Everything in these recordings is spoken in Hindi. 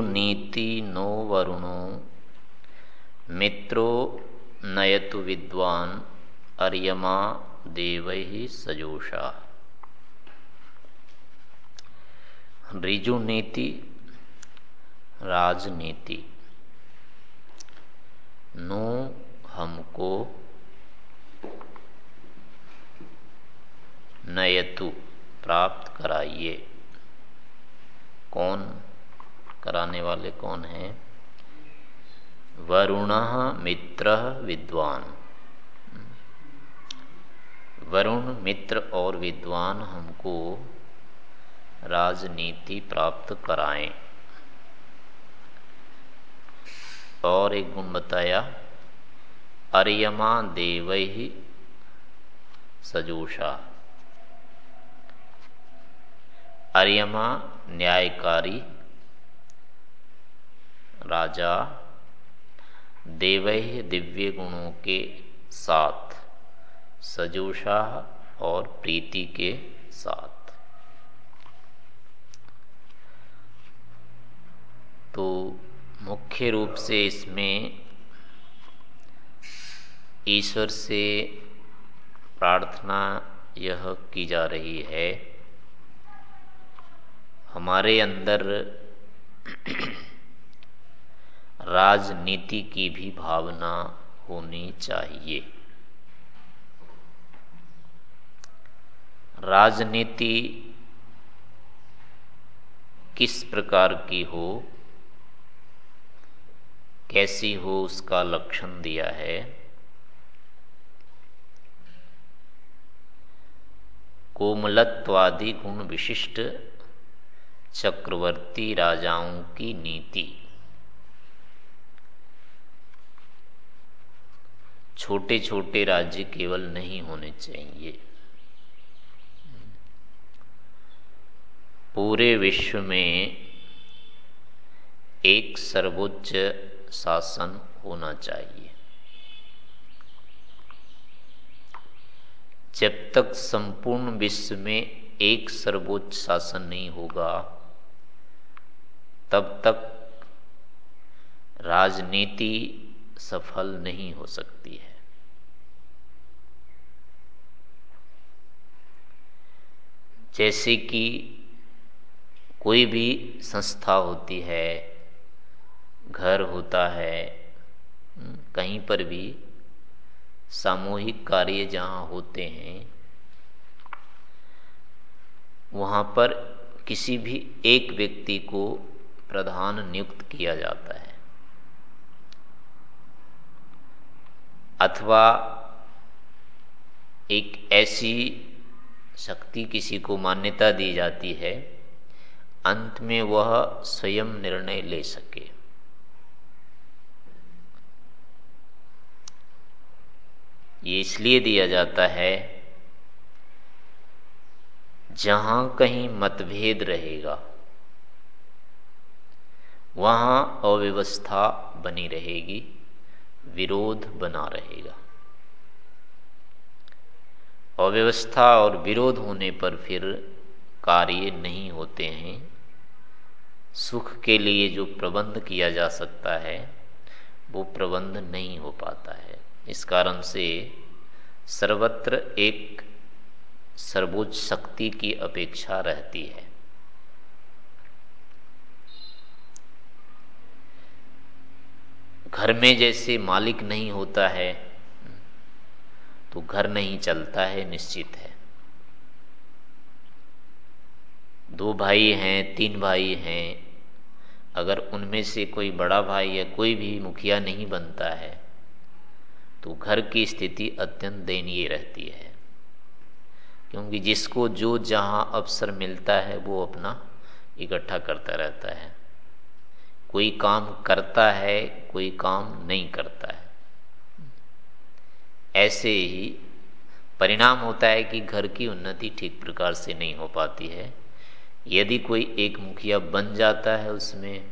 नीति नो वरुणो। मित्रो नयतु विद्वान अर्यमा देव सजोषा। नीति, राजनीति। नो हमको नयतु प्राप्त कराइए। कौन कराने वाले कौन हैं? वरुण मित्र विद्वान। वरुण, मित्र और विद्वान हमको राजनीति प्राप्त कराएँ। और एक गुण बताया, अर्यमा देव ही सजोषा। अर्यमा न्यायकारी राजा, देव दिव्य गुणों के साथ, सजोषा और प्रीति के साथ। तो मुख्य रूप से इसमें ईश्वर से प्रार्थना यह की जा रही है। हमारे अंदर राजनीति की भी भावना होनी चाहिए। राजनीति किस प्रकार की हो, कैसी हो, उसका लक्षण दिया है। कोमलत्वादि गुण विशिष्ट चक्रवर्ती राजाओं की नीति। छोटे छोटे राज्य केवल नहीं होने चाहिए। पूरे विश्व में एक सर्वोच्च शासन होना चाहिए। जब तक संपूर्ण विश्व में एक सर्वोच्च शासन नहीं होगा, तब तक राजनीति सफल नहीं हो सकती है। जैसे कि कोई भी संस्था होती है, घर होता है, कहीं पर भी सामूहिक कार्य जहाँ होते हैं, वहाँ पर किसी भी एक व्यक्ति को प्रधान नियुक्त किया जाता है। अथवा एक ऐसी शक्ति किसी को मान्यता दी जाती है, अंत में वह स्वयं निर्णय ले सके। ये इसलिए दिया जाता है, जहाँ कहीं मतभेद रहेगा, वहाँ अव्यवस्था बनी रहेगी। विरोध बना रहेगा। अव्यवस्था और विरोध होने पर फिर कार्य नहीं होते हैं। सुख के लिए जो प्रबंध किया जा सकता है, वो प्रबंध नहीं हो पाता है। इस कारण से सर्वत्र एक सर्वोच्च शक्ति की अपेक्षा रहती है। घर में जैसे मालिक नहीं होता है तो घर नहीं चलता है, निश्चित है। दो भाई हैं, तीन भाई हैं, अगर उनमें से कोई बड़ा भाई या कोई भी मुखिया नहीं बनता है तो घर की स्थिति अत्यंत दयनीय रहती है। क्योंकि जिसको जो जहाँ अवसर मिलता है, वो अपना इकट्ठा करता रहता है। कोई काम करता है, कोई काम नहीं करता है। ऐसे ही परिणाम होता है कि घर की उन्नति ठीक प्रकार से नहीं हो पाती है। यदि कोई एक मुखिया बन जाता है उसमें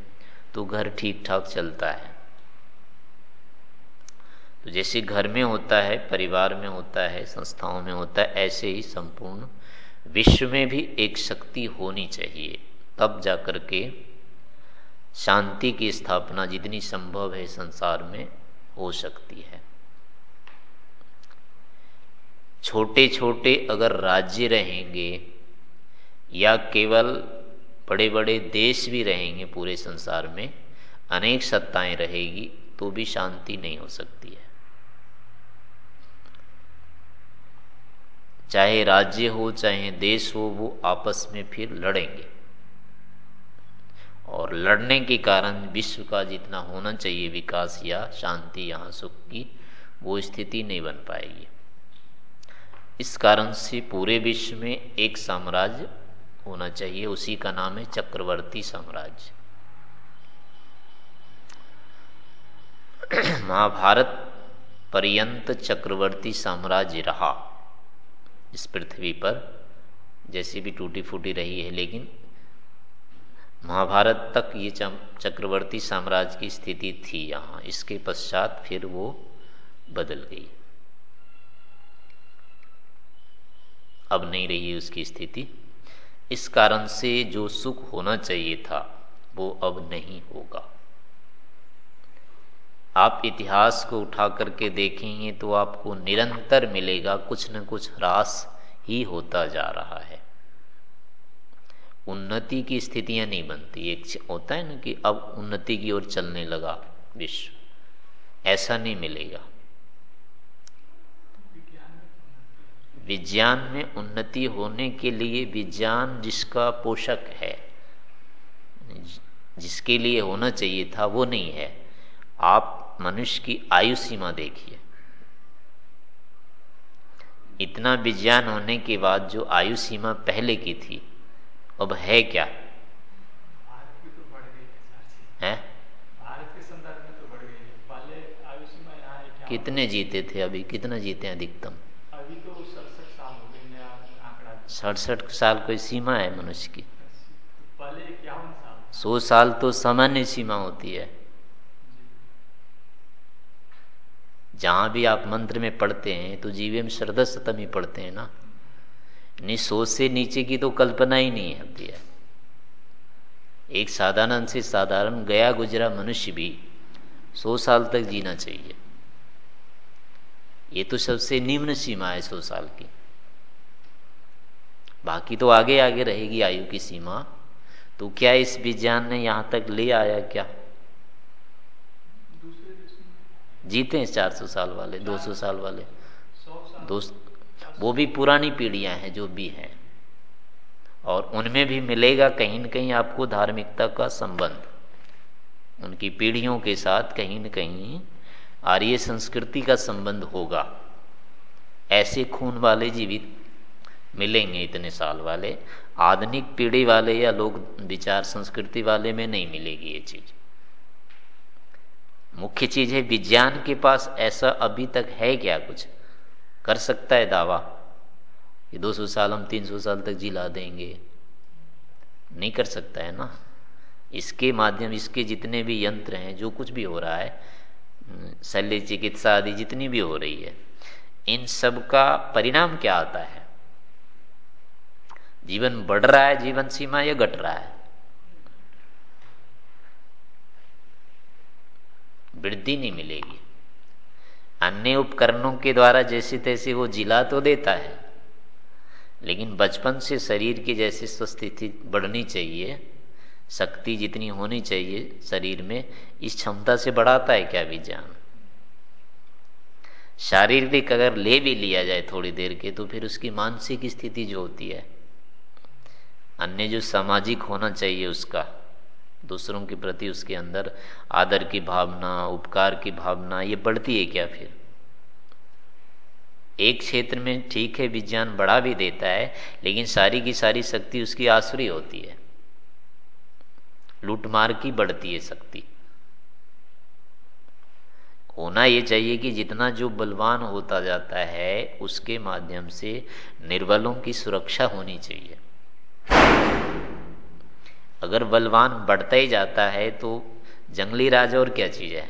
तो घर ठीक ठाक चलता है। तो जैसे घर में होता है, परिवार में होता है, संस्थाओं में होता है, ऐसे ही संपूर्ण विश्व में भी एक शक्ति होनी चाहिए। तब जाकर के शांति की स्थापना जितनी संभव है संसार में हो सकती है। छोटे छोटे अगर राज्य रहेंगे या केवल बड़े बड़े देश भी रहेंगे पूरे संसार में, अनेक सत्ताएँ रहेगी तो भी शांति नहीं हो सकती है। चाहे राज्य हो, चाहे देश हो, वो आपस में फिर लड़ेंगे। और लड़ने के कारण विश्व का जितना होना चाहिए विकास या शांति, यहाँ सुख की, वो स्थिति नहीं बन पाएगी। इस कारण से पूरे विश्व में एक साम्राज्य होना चाहिए, उसी का नाम है चक्रवर्ती साम्राज्य। महाभारत पर्यंत चक्रवर्ती साम्राज्य रहा, इस पृथ्वी पर, जैसी भी टूटी फूटी रही है, लेकिन महाभारत तक ये चक्रवर्ती साम्राज्य की स्थिति थी यहाँ। इसके पश्चात फिर वो बदल गई। अब नहीं रही उसकी स्थिति। इस कारण से जो सुख होना चाहिए था, वो अब नहीं होगा। आप इतिहास को उठा करके देखेंगे तो आपको निरंतर मिलेगा, कुछ न कुछ ह्रास ही होता जा रहा है। उन्नति की स्थितियाँ नहीं बनती। एक होता है ना कि अब उन्नति की ओर चलने लगा विश्व। ऐसा नहीं मिलेगा। विज्ञान में उन्नति होने के लिए विज्ञान जिसका पोषक है जिसके लिए होना चाहिए था, वो नहीं है। आप मनुष्य की आयु सीमा देखिए। इतना विज्ञान होने के बाद जो आयु सीमा पहले की थी अब है क्या? तो है तो कितने जीते थे अभी? कितना जीते हैं अधिकतम? तो सड़सठ साल कोई सीमा है मनुष्य की? सौ साल तो सामान्य सीमा होती है। जहाँ भी आप मंत्र में पढ़ते हैं तो जीवे में श्रद्धा सतम ही पढ़ते हैं ना? नहीं सोच से नीचे की तो कल्पना ही नहीं होती है। एक साधारण से साधारण गया गुजरा मनुष्य भी सौ साल तक जीना चाहिए। ये तो सबसे निम्न सीमा है सौ साल की। बाकी तो आगे आगे रहेगी आयु की सीमा। तो क्या इस विज्ञान ने यहाँ तक ले आया क्या? जीते हैं चार सौ साल वाले दो सौ साल वाले। दो वो भी पुरानी पीढ़ियाँ हैं, जो भी हैं। और उनमें भी मिलेगा कहीं न कहीं आपको धार्मिकता का संबंध। उनकी पीढ़ियों के साथ कहीं न कहीं आर्य संस्कृति का संबंध होगा। ऐसे खून वाले जीवित मिलेंगे इतने साल वाले। आधुनिक पीढ़ी वाले या लोग विचार संस्कृति वाले में नहीं मिलेगी ये चीज़। मुख्य चीज़ है, विज्ञान के पास ऐसा अभी तक है क्या कुछ? कर सकता है दावा। कि 200 साल हम 300 साल तक जिला देंगे। नहीं कर सकता है ना? इसके माध्यम, इसके जितने भी यंत्र हैं, जो कुछ भी हो रहा है, शल्य चिकित्सा आदि जितनी भी हो रही है, इन सब का परिणाम क्या आता है? जीवन बढ़ रहा है, जीवन सीमा या घट रहा है? वृद्धि नहीं मिलेगी। अन्य उपकरणों के द्वारा जैसे तैसे वो जिला तो देता है। लेकिन बचपन से शरीर की जैसी स्वस्थिति बढ़नी चाहिए, शक्ति जितनी होनी चाहिए शरीर में, इस क्षमता से बढ़ाता है क्या विज्ञान? शारीरिक अगर ले भी लिया जाए थोड़ी देर के तो फिर उसकी मानसिक स्थिति जो होती है, अन्य जो सामाजिक होना चाहिए उसका दूसरों के प्रति उसके अंदर आदर की भावना, उपकार की भावना, ये बढ़ती है क्या फिर? एक क्षेत्र में ठीक है, विज्ञान बढ़ा भी देता है, लेकिन सारी की सारी शक्ति उसकी आसुरी होती है। लूटमार की बढ़ती है शक्ति। होना ये चाहिए कि जितना जो बलवान होता जाता है, उसके माध्यम से निर्बलों की सुरक्षा होनी चाहिए। अगर बलवान बढ़ता ही जाता है तो जंगली राज और क्या चीज़ है?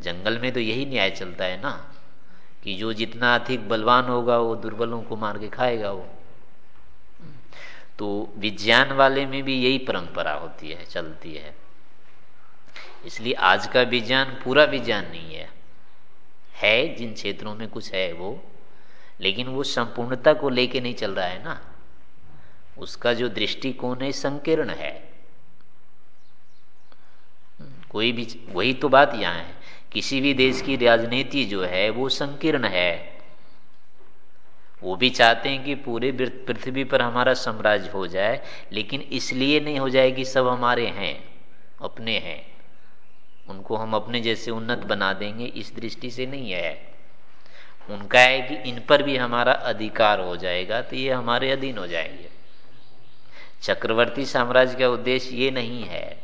जंगल में तो यही न्याय चलता है ना, कि जो जितना अधिक बलवान होगा वो दुर्बलों को मार के खाएगा वो। तो विज्ञान वाले में भी यही परंपरा होती है, चलती है। इसलिए आज का विज्ञान पूरा विज्ञान नहीं है। है जिन क्षेत्रों में कुछ है वो, लेकिन वो संपूर्णता को लेके नहीं चल रहा है ना। उसका जो दृष्टिकोण है, संकीर्ण है। कोई भी, वही तो बात यहाँ है। किसी भी देश की राजनीति जो है, वो संकीर्ण है। वो भी चाहते हैं कि पूरे पृथ्वी पर हमारा साम्राज्य हो जाए, लेकिन इसलिए नहीं हो जाए कि सब हमारे हैं, अपने हैं। उनको हम अपने जैसे उन्नत बना देंगे, इस दृष्टि से नहीं है। उनका है कि इन पर भी हमारा अधिकार हो जाएगा तो ये हमारे अधीन हो जाएँगे। चक्रवर्ती साम्राज्य का उद्देश्य ये नहीं है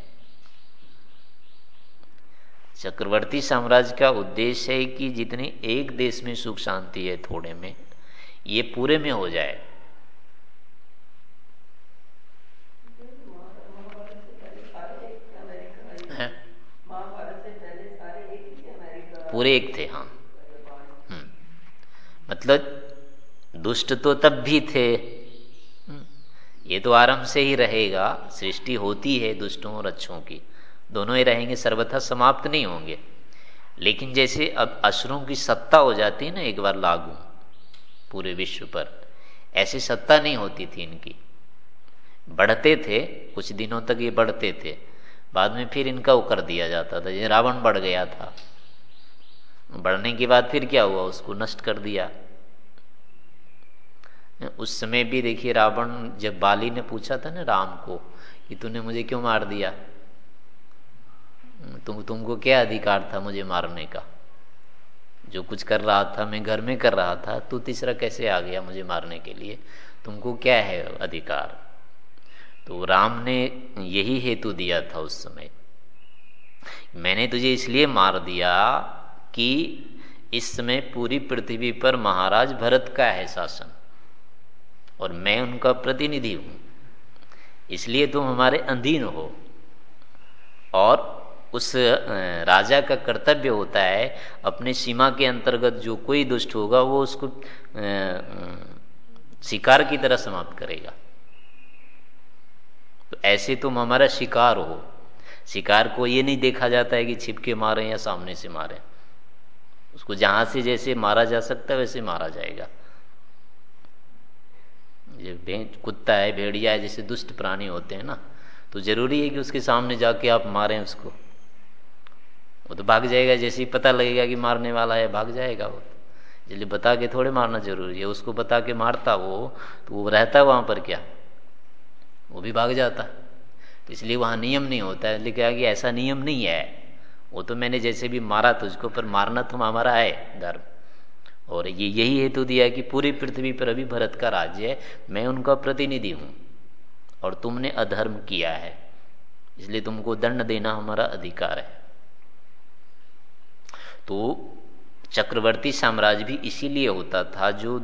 चक्रवर्ती साम्राज्य का उद्देश्य है कि जितने एक देश में सुख शांति है थोड़े में, ये पूरे में हो जाए पूरे एक थे हाँ हम्म। मतलब दुष्ट तो तब भी थे। ये तो आरंभ से ही रहेगा, सृष्टि होती है दुष्टों और अच्छों की। दोनों ही रहेंगे, सर्वथा समाप्त नहीं होंगे। लेकिन जैसे अब असुरों की सत्ता हो जाती है ना, एक बार लागू, पूरे विश्व पर, ऐसी सत्ता नहीं होती थी इनकी। बढ़ते थे, कुछ दिनों तक ये बढ़ते थे। बाद में फिर इनका वो कर दिया जाता था जैसे रावण बढ़ गया था। बढ़ने के बाद फिर क्या हुआ, उसको नष्ट कर दिया। उस समय भी देखिए रावण, जब बाली ने पूछा था ना राम को, कि तूने मुझे क्यों मार दिया? तुम, तुमको क्या अधिकार था मुझे मारने का? जो कुछ कर रहा था, मैं घर में कर रहा था, तू तीसरा कैसे आ गया मुझे मारने के लिए? तुमको क्या है अधिकार? तो राम ने यही हेतु दिया था उस समय। मैंने तुझे इसलिए मार दिया कि इस समय पूरी पृथ्वी पर महाराज भरत का है शासन। और मैं उनका प्रतिनिधि हूँ। इसलिए तुम हमारे अधीन हो। और उस राजा का कर्तव्य होता है, अपने सीमा के अंतर्गत जो कोई दुष्ट होगा, वो उसको शिकार की तरह समाप्त करेगा। तो ऐसे तुम हमारा शिकार हो। शिकार को ये नहीं देखा जाता है कि छिपके मारे या सामने से मारे। उसको जहाँ से जैसे मारा जा सकता है, वैसे मारा जाएगा। ये कुत्ता है, भेड़िया है, जैसे दुष्ट प्राणी होते हैं ना तो ज़रूरी है कि उसके सामने जाके आप मारें उसको। वो तो भाग जाएगा, जैसे ही पता लगेगा कि मारने वाला है, भाग जाएगा वो। जल्दी बता के थोड़े मारना ज़रूरी है। उसको बता के मारता वो तो वो रहता वहाँ पर क्या? वो भी भाग जाता। तो इसलिए वहाँ नियम नहीं होता है। लेकिन कि ऐसा नियम नहीं है। वो तो मैंने जैसे भी मारा तुझको, पर मारना तुम हमारा है, धर्म। और ये यही हेतु दिया कि पूरी पृथ्वी पर अभी भरत का राज्य है, मैं उनका प्रतिनिधि हूँ। और तुमने अधर्म किया है, इसलिए तुमको दंड देना हमारा अधिकार है। तो चक्रवर्ती साम्राज्य भी इसीलिए होता था जो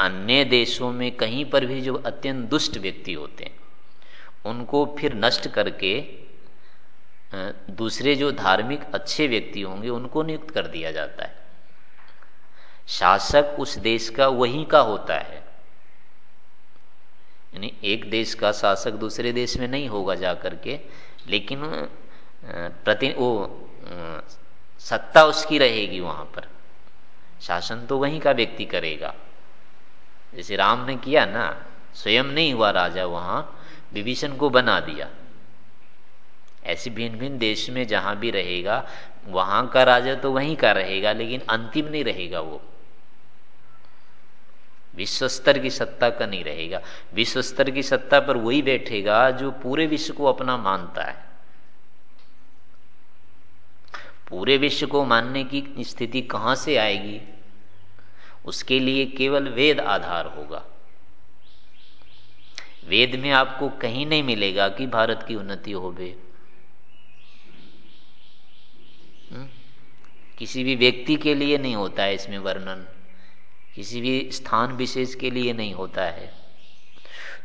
अन्य देशों में कहीं पर भी जो अत्यंत दुष्ट व्यक्ति होते हैं, उनको फिर नष्ट करके दूसरे जो धार्मिक अच्छे व्यक्ति होंगे, उनको नियुक्त कर दिया जाता है। शासक उस देश का वहीं का होता है। यानी एक देश का शासक दूसरे देश में नहीं होगा जा करके लेकिन प्रति, वो सत्ता उसकी रहेगी वहाँ पर। शासन तो वहीं का व्यक्ति करेगा। जैसे राम ने किया ना, स्वयं नहीं हुआ राजा वहाँ, विभीषण को बना दिया। ऐसे भिन्न भिन्न देश में जहाँ भी रहेगा, वहाँ का राजा तो वहीं का रहेगा, लेकिन अंतिम नहीं रहेगा वो। विश्व स्तर की सत्ता का नहीं रहेगा। विश्व स्तर की सत्ता पर वही बैठेगा जो पूरे विश्व को अपना मानता है। पूरे विश्व को मानने की स्थिति कहाँ से आएगी? उसके लिए केवल वेद आधार होगा। वेद में आपको कहीं नहीं मिलेगा कि भारत की उन्नति हो गई हम्म? किसी भी व्यक्ति के लिए नहीं होता है इसमें वर्णन। किसी भी स्थान विशेष के लिए नहीं होता है।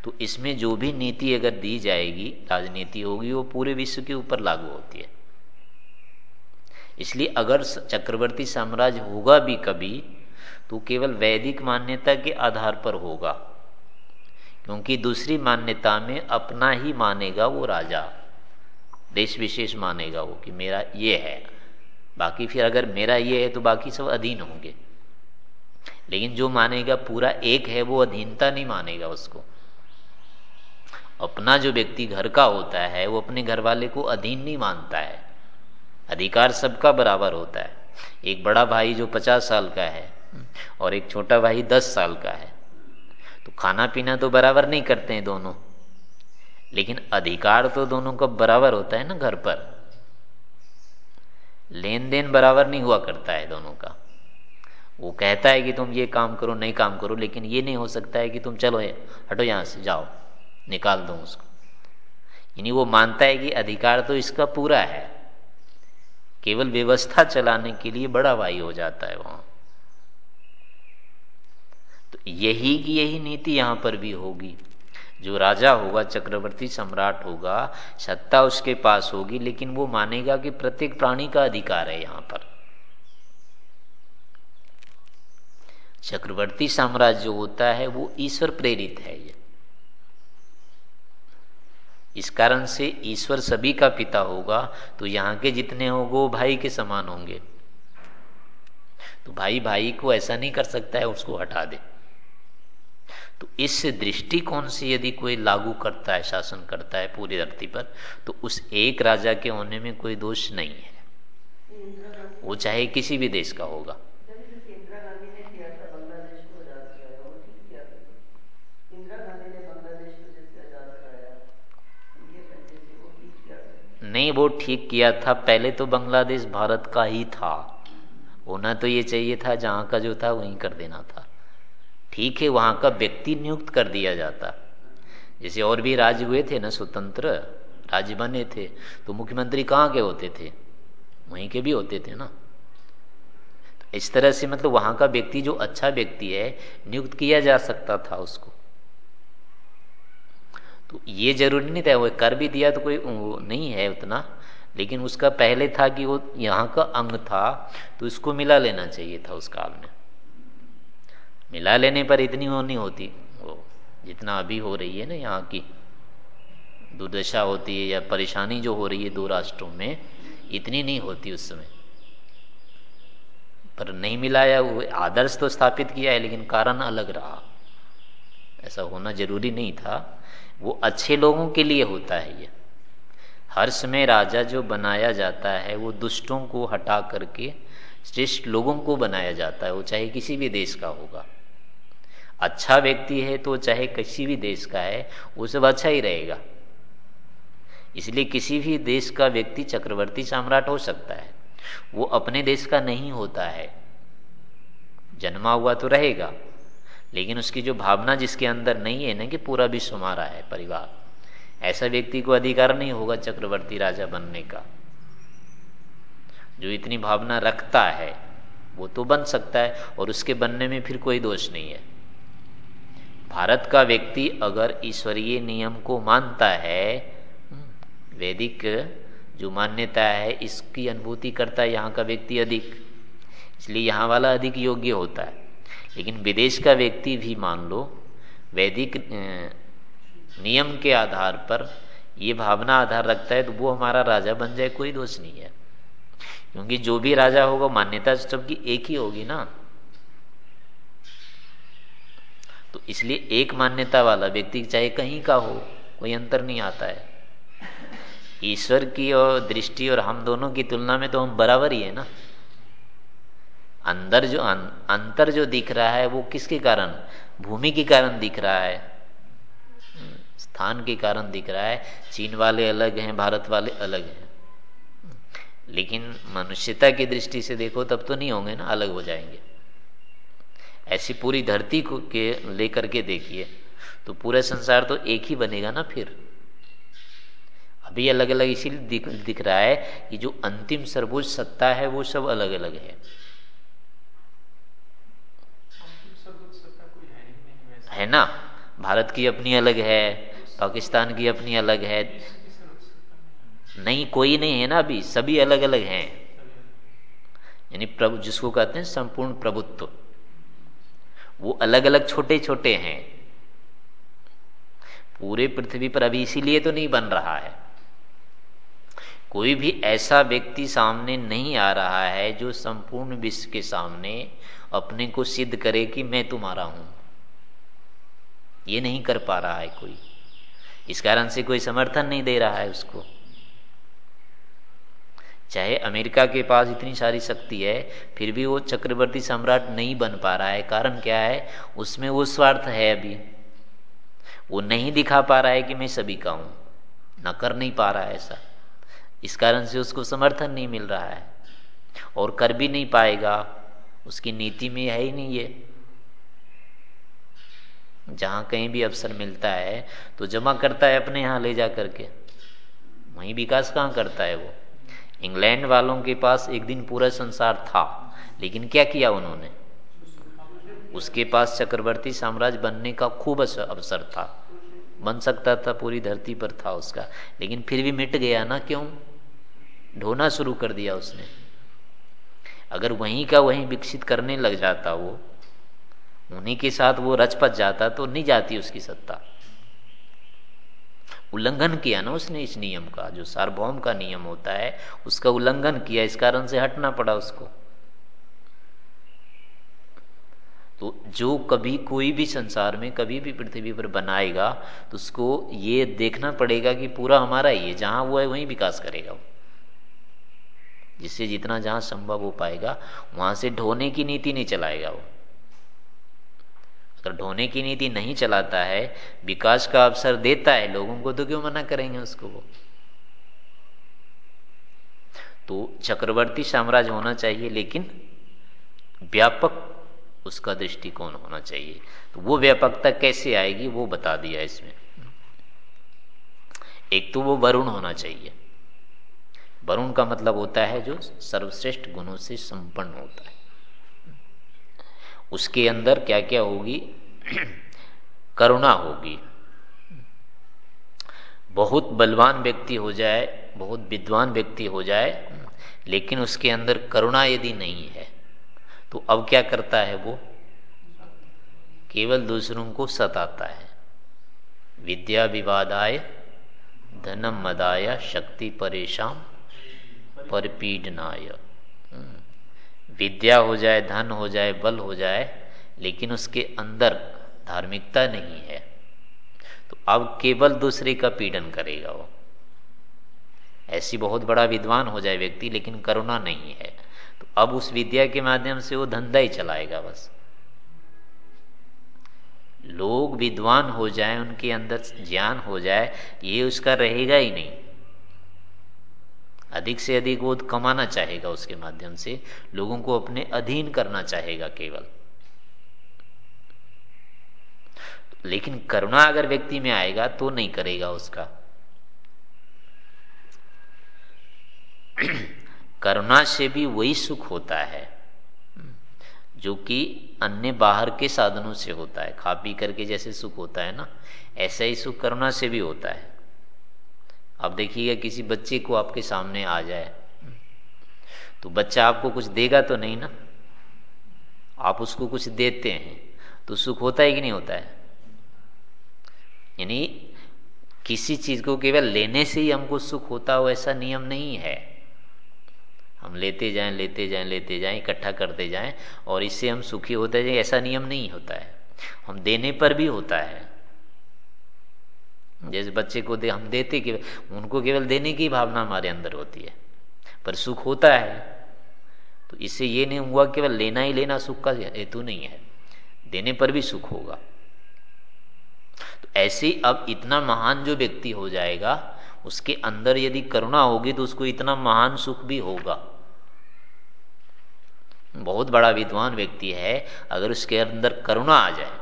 तो इसमें जो भी नीति अगर दी जाएगी, राजनीति होगी, वो पूरे विश्व के ऊपर लागू होती है। इसलिए अगर चक्रवर्ती साम्राज्य होगा भी कभी तो केवल वैदिक मान्यता के आधार पर होगा। क्योंकि दूसरी मान्यता में अपना ही मानेगा वो राजा। देश विशेष मानेगा वो कि मेरा ये है। बाकी फिर अगर मेरा ये है तो बाकी सब अधीन होंगे। लेकिन जो मानेगा पूरा एक है, वो अधीनता नहीं मानेगा उसको। अपना जो व्यक्ति घर का होता है, वो अपने घर वाले को अधीन नहीं मानता है। अधिकार सबका बराबर होता है। एक बड़ा भाई जो पचास साल का है और एक छोटा भाई दस साल का है। तो खाना पीना तो बराबर नहीं करते हैं दोनों। लेकिन अधिकार तो दोनों का बराबर होता है ना घर पर। लेन देन बराबर नहीं हुआ करता है दोनों का। वो कहता है कि तुम ये काम करो, नहीं काम करो, लेकिन ये नहीं हो सकता है कि तुम चलो हटो यहाँ से, जाओ, निकाल दो उसको। यानी वो मानता है कि अधिकार तो इसका पूरा है। केवल व्यवस्था चलाने के लिए बड़ा भाई हो जाता है वहाँ। तो यही की यही नीति यहाँ पर भी होगी। जो राजा होगा, चक्रवर्ती सम्राट होगा, सत्ता उसके पास होगी, लेकिन वो मानेगा कि प्रत्येक प्राणी का अधिकार है यहाँ पर। चक्रवर्ती साम्राज्य जो होता है, वो ईश्वर प्रेरित है ये। इस कारण से ईश्वर सभी का पिता होगा तो यहाँ के जितने होंगे, वो भाई के समान होंगे। तो भाई भाई को ऐसा नहीं कर सकता है, उसको हटा दे। तो इस दृष्टिकोण से यदि कोई लागू करता है, शासन करता है पूरी धरती पर तो उस एक राजा के होने में कोई दोष नहीं है। वो चाहे किसी भी देश का होगा। नहीं, वो ठीक किया था। पहले तो बांग्लादेश भारत का ही था। होना तो ये चाहिए था, जहाँ का जो था, वहीं कर देना था। ठीक है, वहाँ का व्यक्ति नियुक्त कर दिया जाता। जैसे और भी राज्य हुए थे ना, स्वतंत्र राज्य बने थे तो मुख्यमंत्री कहाँ के होते थे? वहीं के भी होते थे ना। तो इस तरह से मतलब वहाँ का व्यक्ति, जो अच्छा व्यक्ति है, नियुक्त किया जा सकता था उसको। तो ये ज़रूरी नहीं था, वो कर भी दिया तो कोई नहीं है उतना। लेकिन उसका पहले था कि वो यहाँ का अंग था तो इसको मिला लेना चाहिए था उस काल में। मिला लेने पर इतनी वो नहीं होती। वो जितना अभी हो रही है ना यहाँ की दुर्दशा होती है या परेशानी जो हो रही है दो राष्ट्रों में, इतनी नहीं होती उस समय। पर नहीं मिलाया, वो आदर्श तो स्थापित किया है, लेकिन कारण अलग रहा। ऐसा होना ज़रूरी नहीं था। वो अच्छे लोगों के लिए होता है ये। हर्ष में राजा जो बनाया जाता है, वो दुष्टों को हटा करके, श्रेष्ठ लोगों को बनाया जाता है, वो चाहे किसी भी देश का होगा। अच्छा व्यक्ति है तो चाहे किसी भी देश का है, वो सब अच्छा ही रहेगा। इसलिए किसी भी देश का व्यक्ति चक्रवर्ती सम्राट हो सकता है। वो अपने देश का नहीं होता है। जन्मा हुआ तो रहेगा। लेकिन उसकी जो भावना जिसके अंदर नहीं है ना कि पूरा विश्व हमारा है परिवार, ऐसा व्यक्ति को अधिकार नहीं होगा चक्रवर्ती राजा बनने का। जो इतनी भावना रखता है, वो तो बन सकता है, और उसके बनने में फिर कोई दोष नहीं है। भारत का व्यक्ति अगर ईश्वरीय नियम को मानता है वैदिक जो मान्यता है, इसकी अनुभूति करता है यहाँ का व्यक्ति अधिक, इसलिए यहाँ वाला अधिक योग्य होता है। लेकिन विदेश का व्यक्ति भी मान लो, वैदिक नियम के आधार पर ये भावना आधार रखता है तो वो हमारा राजा बन जाए, कोई दोष नहीं है। क्योंकि जो भी राजा होगा, मान्यता सबकी एक ही होगी ना। तो इसलिए एक मान्यता वाला व्यक्ति चाहे कहीं का हो, कोई अंतर नहीं आता है। ईश्वर की और दृष्टि और हम दोनों की तुलना में तो हम बराबर ही है ना। अंदर जो अं, अंतर जो दिख रहा है वो किसके कारण? भूमि के कारण दिख रहा है। स्थान के कारण दिख रहा है। चीन वाले अलग हैं भारत वाले अलग हैं। लेकिन मनुष्यता की दृष्टि से देखो तब तो नहीं होंगे ना अलग हो जाएँगे। ऐसी पूरी धरती को के लेकर के देखिए तो पूरा संसार तो एक ही बनेगा ना फिर। अभी अलग अलग इसीलिए दिख, दिख रहा है कि जो अंतिम सर्वोच्च सत्ता है वो सब अलग अलग है। है ना? भारत की अपनी अलग है, पाकिस्तान की अपनी अलग है। नहीं, कोई नहीं है ना अभी, सभी अलग अलग हैं। यानी प्रभु, जिसको कहते हैं संपूर्ण प्रभुत्व। वो अलग अलग छोटे छोटे हैं। पूरे पृथ्वी पर अभी इसीलिए तो नहीं बन रहा है। कोई भी ऐसा व्यक्ति सामने नहीं आ रहा है जो संपूर्ण विश्व के सामने अपने को सिद्ध करे कि मैं तुम्हारा हूँ। ये नहीं कर पा रहा है कोई। इस कारण से कोई समर्थन नहीं दे रहा है उसको। चाहे अमेरिका के पास इतनी सारी शक्ति है, फिर भी वो चक्रवर्ती सम्राट नहीं बन पा रहा है। कारण क्या है? उसमें वो स्वार्थ है अभी। वो नहीं दिखा पा रहा है कि मैं सभी का हूँ। न कर नहीं पा रहा है ऐसा। इस कारण से उसको समर्थन नहीं मिल रहा है। और कर भी नहीं पाएगा। उसकी नीति में है ही नहीं ये। जहाँ कहीं भी अवसर मिलता है तो जमा करता है अपने यहाँ ले जा करके वहीं विकास कहाँ करता है वो? इंग्लैंड वालों के पास एक दिन पूरा संसार था, लेकिन क्या किया उन्होंने? उसके पास चक्रवर्ती साम्राज्य बनने का खूब अवसर था। बन सकता था, पूरी धरती पर था उसका, लेकिन फिर भी मिट गया ना क्यों? ढोना शुरू कर दिया उसने। अगर वहीं का वहीं विकसित करने लग जाता वो उन्हीं के साथ वो रचपच जाता तो नहीं जाती उसकी सत्ता। उल्लंघन किया ना उसने इस नियम का, जो सार्वभौम का नियम होता है, उसका उल्लंघन किया, इस कारण से हटना पड़ा उसको। तो जो कभी कोई भी संसार में, कभी भी पृथ्वी पर बनाएगा तो उसको ये देखना पड़ेगा कि पूरा हमारा ही है जहाँ वो है, वहीं विकास करेगा वो। जिससे जितना जहाँ संभव हो पाएगा, वहाँ से ढोने की नीति नहीं चलाएगा वो। अगर ढोने की नीति नहीं चलाता है, विकास का अवसर देता है, लोगों को तो क्यों मना करेंगे उसको वो? तो चक्रवर्ती साम्राज्य होना चाहिए, लेकिन व्यापक उसका दृष्टिकोण होना चाहिए। तो वो व्यापकता कैसे आएगी, वो बता दिया इसमें। एक तो वो वरुण होना चाहिए। वरुण का मतलब होता है जो सर्वश्रेष्ठ गुणों से संपन्न होता है। उसके अंदर क्या क्या होगी? करुणा होगी। बहुत बलवान व्यक्ति हो जाए, बहुत विद्वान व्यक्ति हो जाए, लेकिन उसके अंदर करुणा यदि नहीं है तो अब क्या करता है वो? केवल दूसरों को सताता है। विद्या विवादाय, धनम मदाय, शक्ति परेशान परपीडनाय। विद्या हो जाए, धन हो जाए, बल हो जाए, लेकिन उसके अंदर धार्मिकता नहीं है। तो अब केवल दूसरे का पीड़न करेगा वो। ऐसी बहुत बड़ा विद्वान हो जाए व्यक्ति, लेकिन करुणा नहीं है। तो अब उस विद्या के माध्यम से वो धंधा ही चलाएगा बस। लोग विद्वान हो जाए, उनके अंदर ज्ञान हो जाए, ये उसका रहेगा ही नहीं। अधिक से अधिक वो कमाना चाहेगा उसके माध्यम से, लोगों को अपने अधीन करना चाहेगा केवल। लेकिन करुणा अगर व्यक्ति में आएगा तो नहीं करेगा उसका। करुणा से भी वही सुख होता है, जो कि अन्य बाहर के साधनों से होता है। खा पी करके जैसे सुख होता है ना, ऐसा ही सुख करुणा से भी होता है। अब देखिएगा किसी बच्चे को आपके सामने आ जाए। तो बच्चा आपको कुछ देगा तो नहीं ना? आप उसको कुछ देते हैं तो सुख होता है कि नहीं होता है? यानी किसी चीज़ को केवल लेने से ही हमको सुख होता हो, ऐसा नियम नहीं है। हम लेते जाएँ लेते जाएँ लेते जाएँ, इकट्ठा करते जाएँ, और इससे हम सुखी होते जाए, ऐसा नियम नहीं होता है। हम देने पर भी होता है। जैसे बच्चे को दे, हम देते केवल उनको केवल देने की भावना हमारे अंदर होती है। पर सुख होता है तो इससे ये नहीं हुआ केवल लेना ही लेना सुख का हेतु नहीं है। देने पर भी सुख होगा। तो ऐसे अब इतना महान जो व्यक्ति हो जाएगा, उसके अंदर यदि करुणा होगी तो उसको इतना महान सुख भी होगा। बहुत बड़ा विद्वान व्यक्ति है, अगर उसके अंदर करुणा आ जाए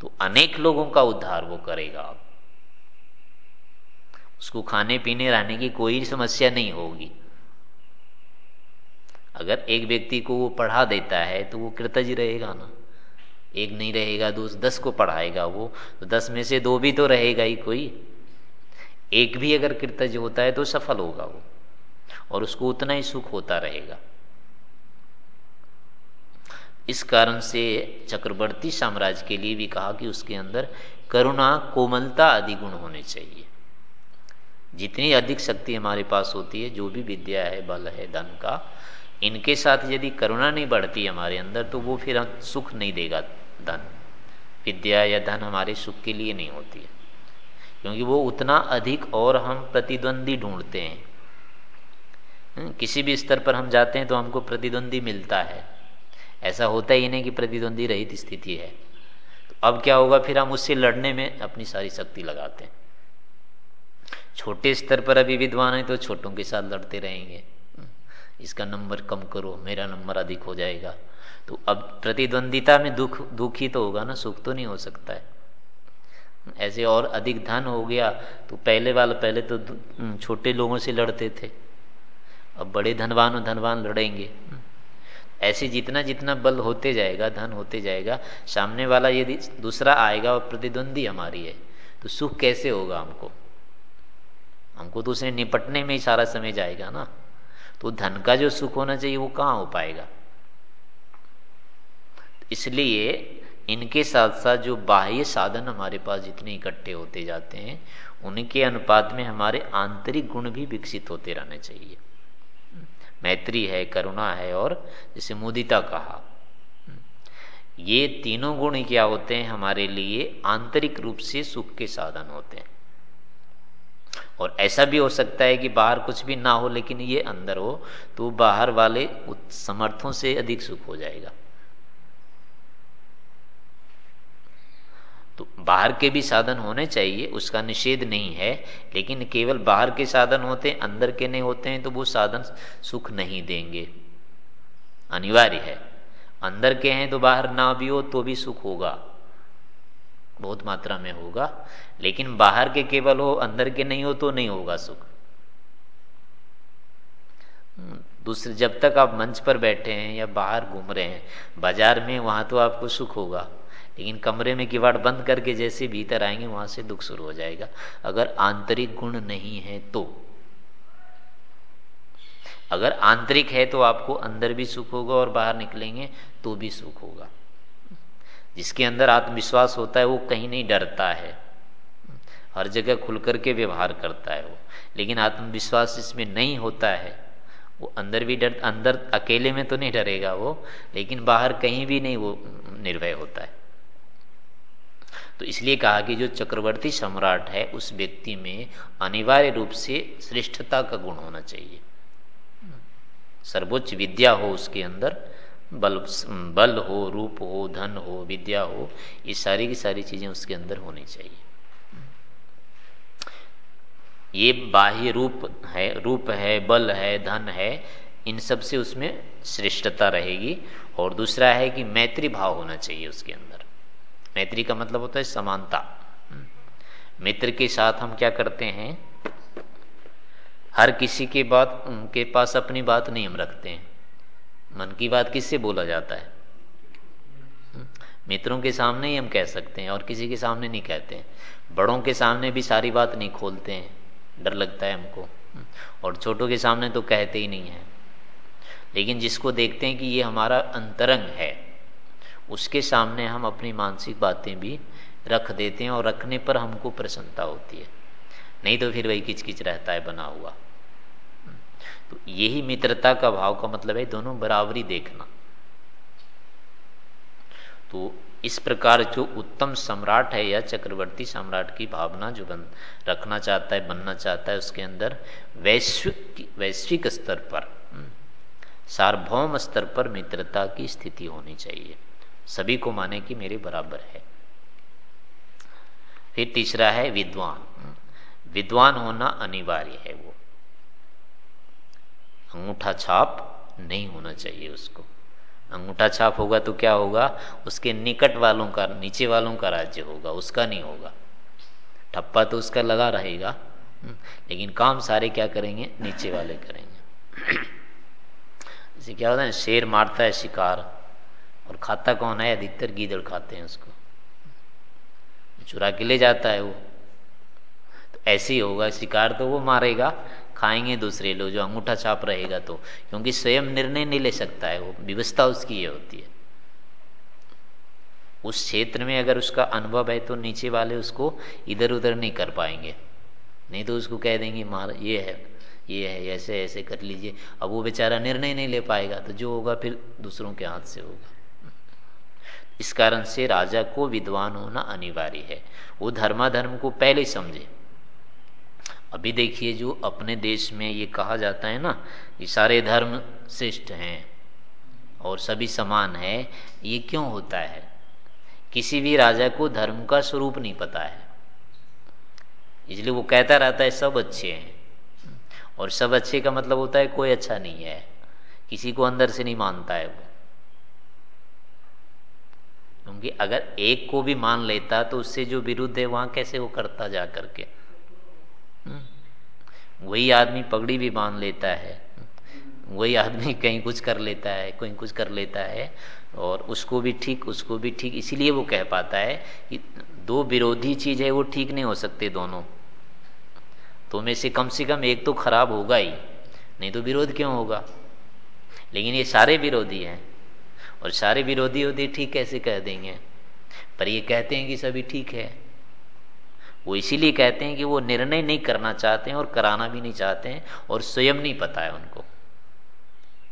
तो अनेक लोगों का उद्धार वो करेगा। उसको खाने पीने रहने की कोई समस्या नहीं होगी। अगर एक व्यक्ति को वो पढ़ा देता है तो वो कृतज रहेगा ना। एक नहीं रहेगा दो दस को पढ़ाएगा वो तो दस में से दो भी तो रहेगा ही कोई। एक भी अगर कृतज होता है तो सफल होगा वो। और उसको उतना ही सुख होता रहेगा। इस कारण से चक्रवर्ती साम्राज्य के लिए भी कहा कि उसके अंदर करुणा कोमलता आदि गुण होने चाहिए। जितनी अधिक शक्ति हमारे पास होती है जो भी विद्या है बल है धन का इनके साथ यदि करुणा नहीं बढ़ती हमारे अंदर तो वो फिर सुख नहीं देगा धन। विद्या या धन हमारे सुख के लिए नहीं होती है। क्योंकि वो उतना अधिक और हम प्रतिद्वंदी ढूंढते हैं। हम्म, किसी भी स्तर पर हम जाते हैं तो हमको प्रतिद्वंदी मिलता है। ऐसा होता ही नहीं कि प्रतिद्वंदी रहित स्थिति है। तो अब क्या होगा? फिर हम उससे लड़ने में अपनी सारी शक्ति लगाते हैं। छोटे स्तर पर अभी विद्वान है तो छोटों के साथ लड़ते रहेंगे। इसका नंबर कम करो, मेरा नंबर अधिक हो जाएगा। तो अब प्रतिद्वंदिता में दुख दुख ही तो होगा ना, सुख तो नहीं हो सकता है। ऐसे और अधिक धन हो गया तो पहले वाला, पहले तो छोटे लोगों से लड़ते थे। अब बड़े धनवान और धनवान लड़ेंगे। ऐसे जितना जितना बल होते जाएगा, धन होते जाएगा, सामने वाला यदि दूसरा आएगा और प्रतिद्वंदी हमारी है तो सुख कैसे होगा हमको? हमको तो उसे निपटने में ही सारा समय जाएगा ना। तो धन का जो सुख होना चाहिए वो कहाँ हो पाएगा? इसलिए इनके साथ साथ जो बाह्य साधन हमारे पास जितने इकट्ठे होते जाते हैं, उनके अनुपात में हमारे आंतरिक गुण भी विकसित होते रहने चाहिए। मैत्री है, करुणा है और जैसे मुदिता कहा। ये तीनों गुण क्या होते हैं? हमारे लिए आंतरिक रूप से सुख के साधन होते हैं। और ऐसा भी हो सकता है कि बाहर कुछ भी ना हो, लेकिन ये अंदर हो तो बाहर वाले समर्थों से अधिक सुख हो जाएगा। तो बाहर के भी साधन होने चाहिए, उसका निषेध नहीं है, लेकिन केवल बाहर के साधन होते हैं, अंदर के नहीं होते हैं तो वो साधन सुख नहीं देंगे। अनिवार्य है। अंदर के हैं तो बाहर ना भी हो तो भी सुख होगा। बहुत मात्रा में होगा, लेकिन बाहर के केवल हो, अंदर के नहीं हो तो नहीं होगा सुख। दूसरे, जब तक आप मंच पर बैठे हैं या बाहर घूम रहे हैं, बाज़ार में, वहाँ तो आपको सुख होगा। लेकिन कमरे में किवाड़ बंद करके जैसे भीतर आएँगे, वहाँ से दुख शुरू हो जाएगा। अगर आंतरिक गुण नहीं है तो। अगर आंतरिक है तो आपको अंदर भी सुख होगा और बाहर निकलेंगे तो भी सुख होगा। जिसके अंदर आत्मविश्वास होता है, वो कहीं नहीं डरता है। हर जगह खुल करके व्यवहार करता है वो। लेकिन आत्मविश्वास इसमें नहीं होता है। वो अंदर भी डर, अंदर अकेले में तो नहीं डरेगा वो, लेकिन बाहर कहीं भी नहीं वो निर्भय होता है। तो इसलिए कहा कि जो चक्रवर्ती सम्राट है, उस व्यक्ति में अनिवार्य रूप से श्रेष्ठता का गुण होना चाहिए। सर्वोच्च विद्या हो उसके अंदर, बल बल हो, रूप हो, धन हो, विद्या हो, ये सारी की सारी चीज़ें उसके अंदर होनी चाहिए। ये बाह्य रूप है रूप है, बल है, धन है, इन सबसे उसमें श्रेष्ठता रहेगी। और दूसरा है कि मैत्री भाव होना चाहिए उसके अंदर। मैत्री का मतलब होता है समानता। मित्र के साथ हम क्या करते हैं? हर किसी के बात उनके पास अपनी बात नहीं हम रखते हैं। मन की बात किससे बोला जाता है? मित्रों के सामने ही हम कह सकते हैं और किसी के सामने नहीं कहते हैं। बड़ों के सामने भी सारी बात नहीं खोलते हैं। डर लगता है हमको। और छोटों के सामने तो कहते ही नहीं है। लेकिन जिसको देखते हैं कि ये हमारा अंतरंग है उसके सामने हम अपनी मानसिक बातें भी रख देते हैं और रखने पर हमको प्रसन्नता होती है। नहीं तो फिर वही किचकिच रहता है, बना हुआ। तो यही मित्रता का भाव का मतलब है दोनों बराबरी देखना। तो इस प्रकार जो उत्तम सम्राट है या चक्रवर्ती सम्राट की भावना जो बन, रखना चाहता है, बनना चाहता है उसके अंदर, वैश्विक वैश्विक स्तर पर, सार्वभौम स्तर पर मित्रता की स्थिति होनी चाहिए। सभी को माने कि मेरे बराबर है। फिर तीसरा है विद्वान। विद्वान होना अनिवार्य है वो। अंगूठा छाप नहीं होना चाहिए उसको। अंगूठा छाप होगा तो क्या होगा? उसके निकट वालों का नीचे वालों का राज्य होगा उसका नहीं होगा। ठप्पा तो उसका लगा रहेगा हम्म, लेकिन काम सारे क्या करेंगे? नीचे वाले करेंगे। जैसे क्या होता है शेर मारता है शिकार। और खाता कौन है? अधिकतर गीदड़ खाते हैं उसको। चुरा के ले जाता है वो। तो ऐसे ही होगा, शिकार तो वो मारेगा, खाएँगे दूसरे लोग, जो अंगूठा छाप रहेगा तो। क्योंकि स्वयं निर्णय नहीं ले सकता है, वो व्यवस्था उसकी ये होती है। उस क्षेत्र में अगर उसका अनुभव है तो नीचे वाले उसको इधर उधर नहीं कर पाएँगे। नहीं तो उसको कह देंगे, मार, ये है ये है ऐसे ऐसे कर लीजिए। अब वो बेचारा निर्णय नहीं ले पाएगा तो जो होगा फिर दूसरों के हाथ से होगा। इस कारण से राजा को विद्वान होना अनिवार्य है। वो धर्माधर्म को पहले समझे। अभी देखिए जो अपने देश में ये कहा जाता है ना कि सारे धर्म श्रेष्ठ हैं और सभी समान है, ये क्यों होता है? किसी भी राजा को धर्म का स्वरूप नहीं पता है। इसलिए वो कहता रहता है, सब अच्छे हैं। और सब अच्छे का मतलब होता है, कोई अच्छा नहीं है। किसी को अंदर से नहीं मानता है वो। क्योंकि अगर एक को भी मान लेता तो उससे जो विरुद्ध है वहाँ कैसे वो करता जा करके? हम्म। वही आदमी पगड़ी भी बाँध लेता है। वही आदमी कहीं कुछ कर लेता है, कहीं कुछ कर लेता है और उसको भी ठीक, उसको भी ठीक। इसीलिए वो कह पाता है कि दो विरोधी चीज़ है, वो ठीक नहीं हो सकते दोनों। तो में से कम से कम एक तो खराब होगा ही, नहीं तो विरोध क्यों होगा? लेकिन ये सारे विरोधी हैं। और सारे विरोधी होते ठीक कैसे कह देंगे। पर ये कहते हैं कि सभी ठीक है। वो इसीलिए कहते हैं कि वो निर्णय नहीं करना चाहते हैं और कराना भी नहीं चाहते हैं और स्वयं नहीं पता है उनको।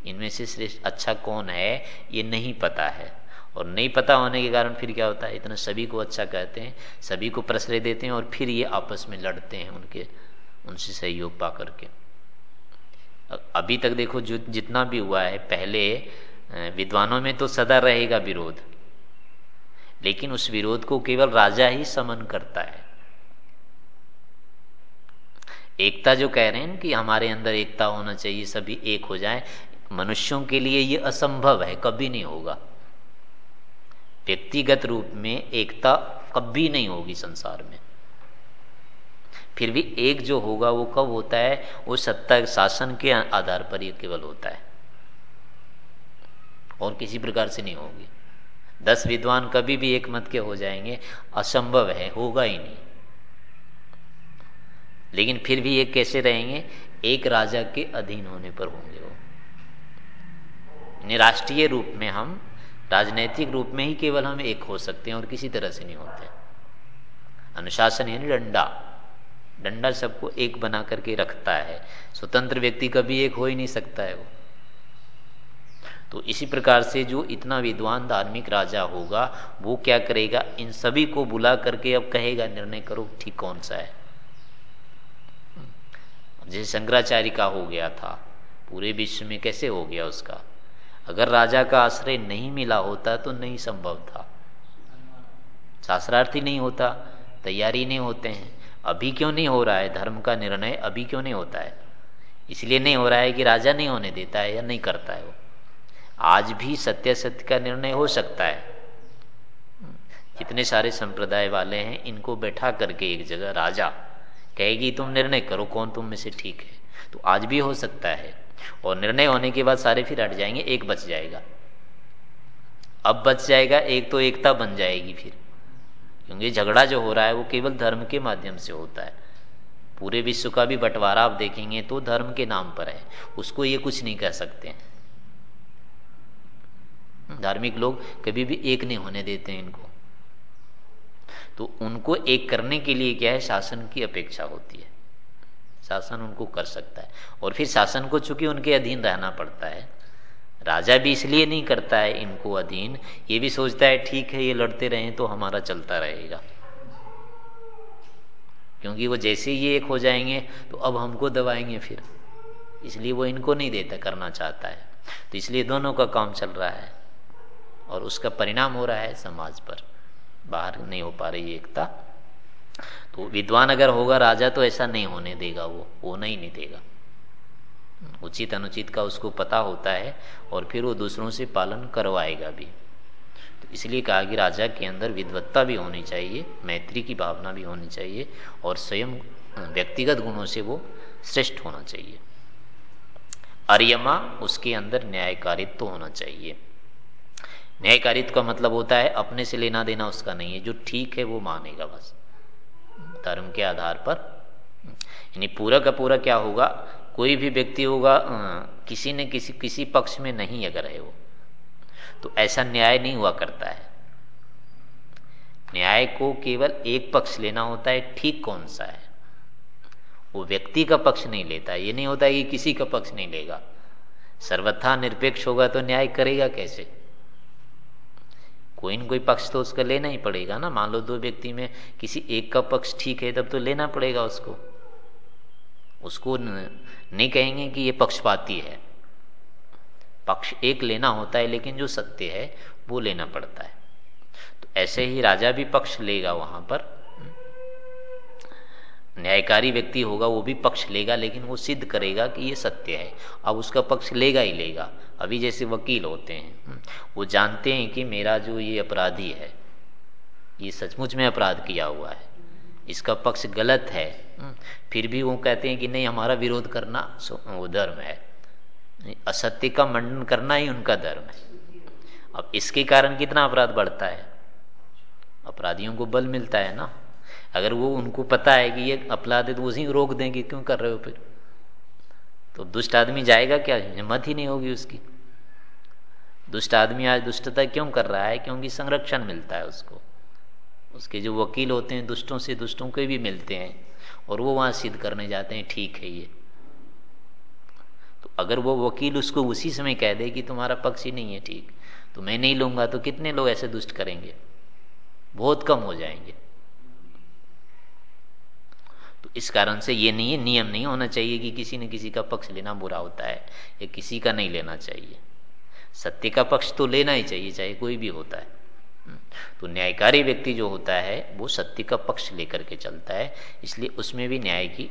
इनमें से श्रेष्ठ अच्छा कौन है, ये नहीं पता है। और नहीं पता होने के कारण फिर क्या होता है? इतना सभी को अच्छा कहते हैं, सभी को प्रश्रय देते हैं और फिर ये आपस में लड़ते हैं उनके, उनसे सहयोग पा करके। अभी तक देखो जो जितना भी हुआ है, पहले विद्वानों में तो सदा रहेगा विरोध। लेकिन उस विरोध को केवल राजा ही समन करता है। एकता जो कह रहे हैं कि हमारे अंदर एकता होना चाहिए, सभी एक हो जाए, मनुष्यों के लिए ये असंभव है, कभी नहीं होगा। व्यक्तिगत रूप में एकता कभी नहीं होगी संसार में। फिर भी एक जो होगा वो कब होता है? वो सत्ता शासन के आधार पर ही केवल होता है। और किसी प्रकार से नहीं होगी। दस विद्वान कभी भी एक मत के हो जाएँगे, असंभव है, होगा ही नहीं। लेकिन फिर भी ये कैसे रहेंगे? एक राजा के अधीन होने पर होंगे वो। राष्ट्रीय रूप में हम, राजनैतिक रूप में ही केवल हम एक हो सकते हैं और किसी तरह से नहीं होते। अनुशासन यानी डंडा। डंडा सबको एक बना करके रखता है। स्वतंत्र व्यक्ति कभी एक हो ही नहीं सकता है वो। तो इसी प्रकार से जो इतना विद्वान धार्मिक राजा होगा, वो क्या करेगा? इन सभी को बुला करके अब कहेगा, निर्णय करो, ठीक कौन सा है? जैसे शंकराचार्य का हो गया था, पूरे विश्व में कैसे हो गया उसका? अगर राजा का आश्रय नहीं मिला होता तो नहीं संभव था। शास्त्रार्थी नहीं होता, तैयारी नहीं होते हैं। अभी क्यों नहीं हो रहा है? धर्म का निर्णय अभी क्यों नहीं होता है? इसलिए नहीं हो रहा है कि राजा नहीं होने देता है या नहीं करता है वो। आज भी सत्य सत्य का निर्णय हो सकता है। जितने सारे संप्रदाय वाले हैं, इनको बैठा करके एक जगह राजा कहेगी, तुम निर्णय करो, कौन तुम में से ठीक है? तो आज भी हो सकता है। और निर्णय होने के बाद सारे फिर हट जाएँगे, एक बच जाएगा। अब बच जाएगा, एक तो एकता बन जाएगी फिर। क्योंकि झगड़ा जो हो रहा है, वो केवल धर्म के माध्यम से होता है। पूरे विश्व का भी बंटवारा आप देखेंगे तो धर्म के नाम पर है। उसको ये कुछ नहीं कह सकते धार्मिक लोग कभी भी एक नहीं होने देते हैं इनको। तो उनको एक करने के लिए क्या है? शासन की अपेक्षा होती है। शासन उनको कर सकता है। और फिर शासन को चूँकि उनके अधीन रहना पड़ता है, राजा भी इसलिए नहीं करता है इनको अधीन। ये भी सोचता है, ठीक है, ये लड़ते रहे तो हमारा चलता रहेगा। क्योंकि वो जैसे ही एक हो जाएँगे तो अब हमको दबाएँगे फिर। इसलिए वो इनको नहीं देता, करना चाहता है। तो इसलिए दोनों का काम चल रहा है। और उसका परिणाम हो रहा है समाज पर। बाहर नहीं हो पा रही एकता। तो विद्वान अगर होगा राजा तो ऐसा नहीं होने देगा वो। वो नहीं नहीं देगा उचित अनुचित का उसको पता होता है और फिर वो दूसरों से पालन करवाएगा भी। तो इसलिए कहा कि राजा के अंदर विद्वत्ता भी होनी चाहिए, मैत्री की भावना भी होनी चाहिए और स्वयं व्यक्तिगत गुणों से वो श्रेष्ठ होना चाहिए। अर्यमा उसके अंदर न्यायकारित्व तो होना चाहिए। न्यायकारित्व का मतलब होता है, अपने से लेना देना उसका नहीं है। जो ठीक है, वो मानेगा बस। धर्म के आधार पर। यानी पूरा का पूरा क्या होगा? कोई भी व्यक्ति होगा किसी ने किसी किसी पक्ष में नहीं अगर है वो तो ऐसा न्याय नहीं हुआ करता है। न्याय को केवल एक पक्ष लेना होता है, ठीक कौन सा है? वो व्यक्ति का पक्ष नहीं लेता। ये नहीं होता कि किसी का पक्ष नहीं लेगा। सर्वथा निरपेक्ष होगा तो न्याय करेगा कैसे? कोई ना कोई पक्ष तो उसका लेना ही पड़ेगा ना। मान लो दो व्यक्ति में किसी एक का पक्ष ठीक है, तब तो लेना पड़ेगा उसको। उसको नहीं कहेंगे कि ये पक्षपाती है। पक्ष एक लेना होता है, लेकिन जो सत्य है, वो लेना पड़ता है। तो ऐसे ही राजा भी पक्ष लेगा वहाँ पर। न्यायकारी व्यक्ति होगा, वो भी पक्ष लेगा, लेकिन वो सिद्ध करेगा कि ये सत्य है। अब उसका पक्ष लेगा ही लेगा। अभी जैसे वकील होते हैं वो जानते हैं कि मेरा जो ये अपराधी है, ये सचमुच में अपराध किया हुआ है। इसका पक्ष गलत है फिर भी वो कहते हैं कि नहीं, हमारा विरोध करना वो धर्म है। असत्य का मंडन करना ही उनका धर्म है। अब इसके कारण कितना अपराध बढ़ता है? अपराधियों को बल मिलता है ना। अगर वो उनको पता है कि ये अपराध है तो उसी रोक देंगे, क्यों कर रहे हो फिर? तो दुष्ट आदमी जाएगा क्या? हिम्मत ही नहीं होगी उसकी। दुष्ट आदमी आज दुष्टता क्यों कर रहा है? क्योंकि संरक्षण मिलता है उसको। उसके जो वकील होते हैं, दुष्टों से दुष्टों के भी मिलते हैं, और वो वहाँ सिद्ध करने जाते हैं, ठीक है ये। तो अगर वो वकील उसको उसी समय कह दे कि तुम्हारा पक्ष ही नहीं है ठीक तो मैं नहीं लूँगा तो कितने लोग ऐसे दुष्ट करेंगे? बहुत कम हो जाएँगे। तो इस कारण से ये नहीं है नियम नहीं होना चाहिए कि किसी न किसी का पक्ष लेना बुरा होता है या किसी का नहीं लेना चाहिए। सत्य का पक्ष तो लेना ही चाहिए, चाहे कोई भी होता है। तो न्यायकारी व्यक्ति जो होता है, वो सत्य का पक्ष लेकर के चलता है, इसलिए उसमें भी न्याय की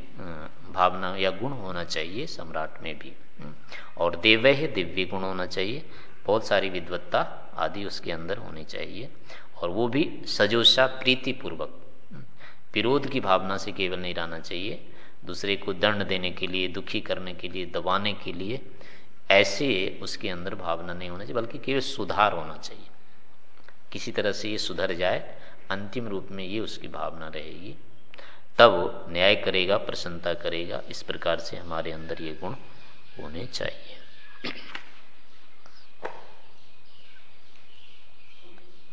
भावना या गुण होना चाहिए सम्राट में भी। और देवय है, दिव्य गुण होना चाहिए, बहुत सारी विद्वत्ता आदि उसके अंदर होनी चाहिए, और वो भी सजोषा प्रीतिपूर्वक। विरोध की भावना से केवल नहीं रहना चाहिए। दूसरे को दंड देने के लिए, दुखी करने के लिए, दबाने के लिए ऐसे उसके अंदर भावना नहीं होना चाहिए, बल्कि केवल सुधार होना चाहिए। किसी तरह से ये सुधर जाए, अंतिम रूप में ये उसकी भावना रहेगी। तब न्याय करेगा, प्रसन्नता करेगा। इस प्रकार से हमारे अंदर ये गुण होने चाहिए।